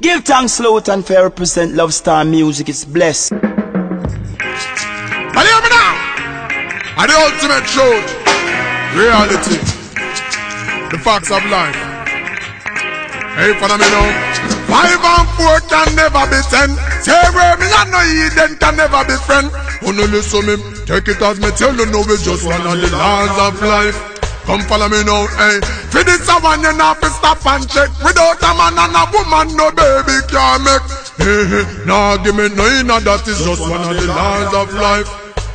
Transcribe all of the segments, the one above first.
Give thanks, Lord, and fair represent Love Star Music. It's blessed. And hear me now. And the ultimate truth, reality, the facts of life. Hey, follow me now. Five and four can never be ten. Say where me and no Eden can never be friend. No, listen me. Take it as me tell you, no, we just one of the laws of life. Come follow me now, hey. For this a one you not to stop and check. Without a man and a woman, no baby can make. Hey. Nah, give me no inna, that is just one of the laws of life.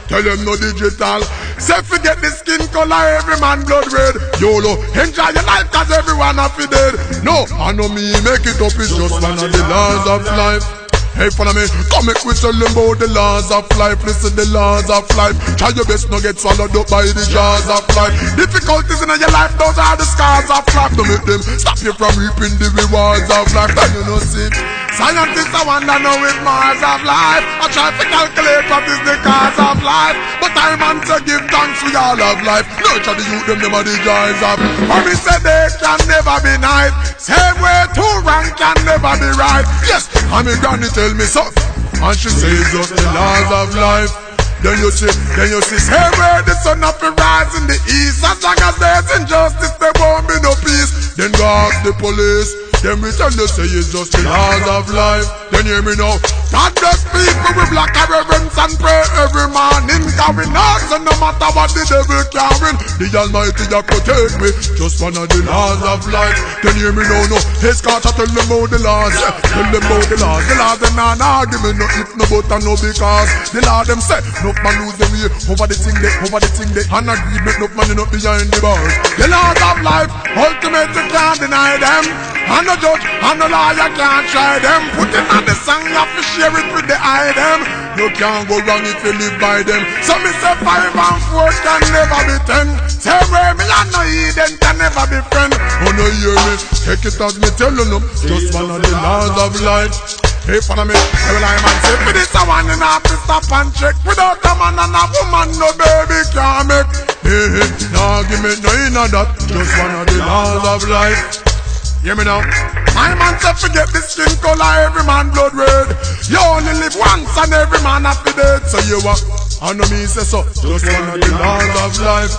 Tell them no digital. Say forget the skin color, every man blood red. YOLO, enjoy your life cause everyone happy dead. No, I know me make it up, it's just one of the laws of life. Hey, follow me. Come make we tell about the laws of life. Listen the laws of life. Try your best not get swallowed up by the jaws of life. Difficulties in your life, those are the scars of life. Don't make them stop you from reaping the rewards of life. Then you know, see. Scientists I wonder if Mars of life. I try to calculate what is the cause of life. I man to give thanks for all of life. No Nurture the youth, them never the joys of. For me say they can never be nice. Same way two rank can never be right. Yes, I'm a granny tell me so. And she says just the laws of life. Then you see, then you see, say where the sun up rise in the east. As long as there's injustice, there won't be no peace. Then go ask the police. Then we tell you say it's just the laws of life. Then hear me now. God bless people with black reverence and pray every morning. We know so no matter what the devil carrying, the Almighty that protect me. Just one of the laws of life. Then hear me now, no. His God tell them about the laws. Tell them about the laws. The laws them not argument, no if, no but, and no because. The law them say, no man lose them way over the thing they, over the thing they. And agreement, no man up behind the bars. The laws of life, ultimate you can't deny them. And no judge, and no lawyer can't try them. Put it on the song, have to share it with the item. You can't go wrong if you live by them. So me say five and four can never be ten. Say where me and no Eden can never be friend. Oh no hear me, take it as me tell you no. Just one of the laws of life. Hey, follow me. I will I man say for this a one and have to stop and check. Without a man and a woman, no baby can make. Hey, hey, nah give me no inna that. Just one of the laws of life. Hear me now. My man said forget the skin color, every man blood red. You only live once and every man after dead. So you what? I know me say so. Just of the laws of life.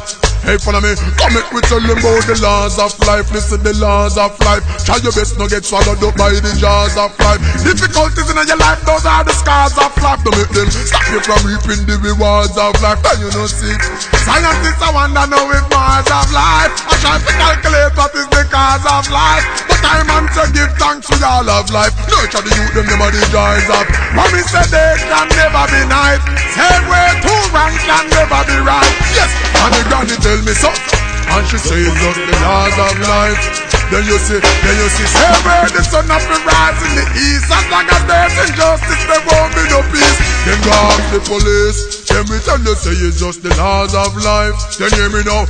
Hey, follow me. Come make we tell them about the laws of life. Listen the laws of life. Try your best not get swallowed up by the jaws of life. Difficulties in your life, those are the scars of life. Don't make them stop you from reaping the rewards of life. Then you know see. Scientists I wonder now if Mars of life. To all of life. Nurture the youth, them them are the joys of. Mommy said they can never be nice. Same way two rank can never be right. Yes, and the granny tell me so. And she say it's just the laws of life. Then you see, then you see, say where the sun up and rise in the east. As long as there's injustice, there won't be no peace. Then go the police. Then we tell you say it's just the laws of life. Then hear me now.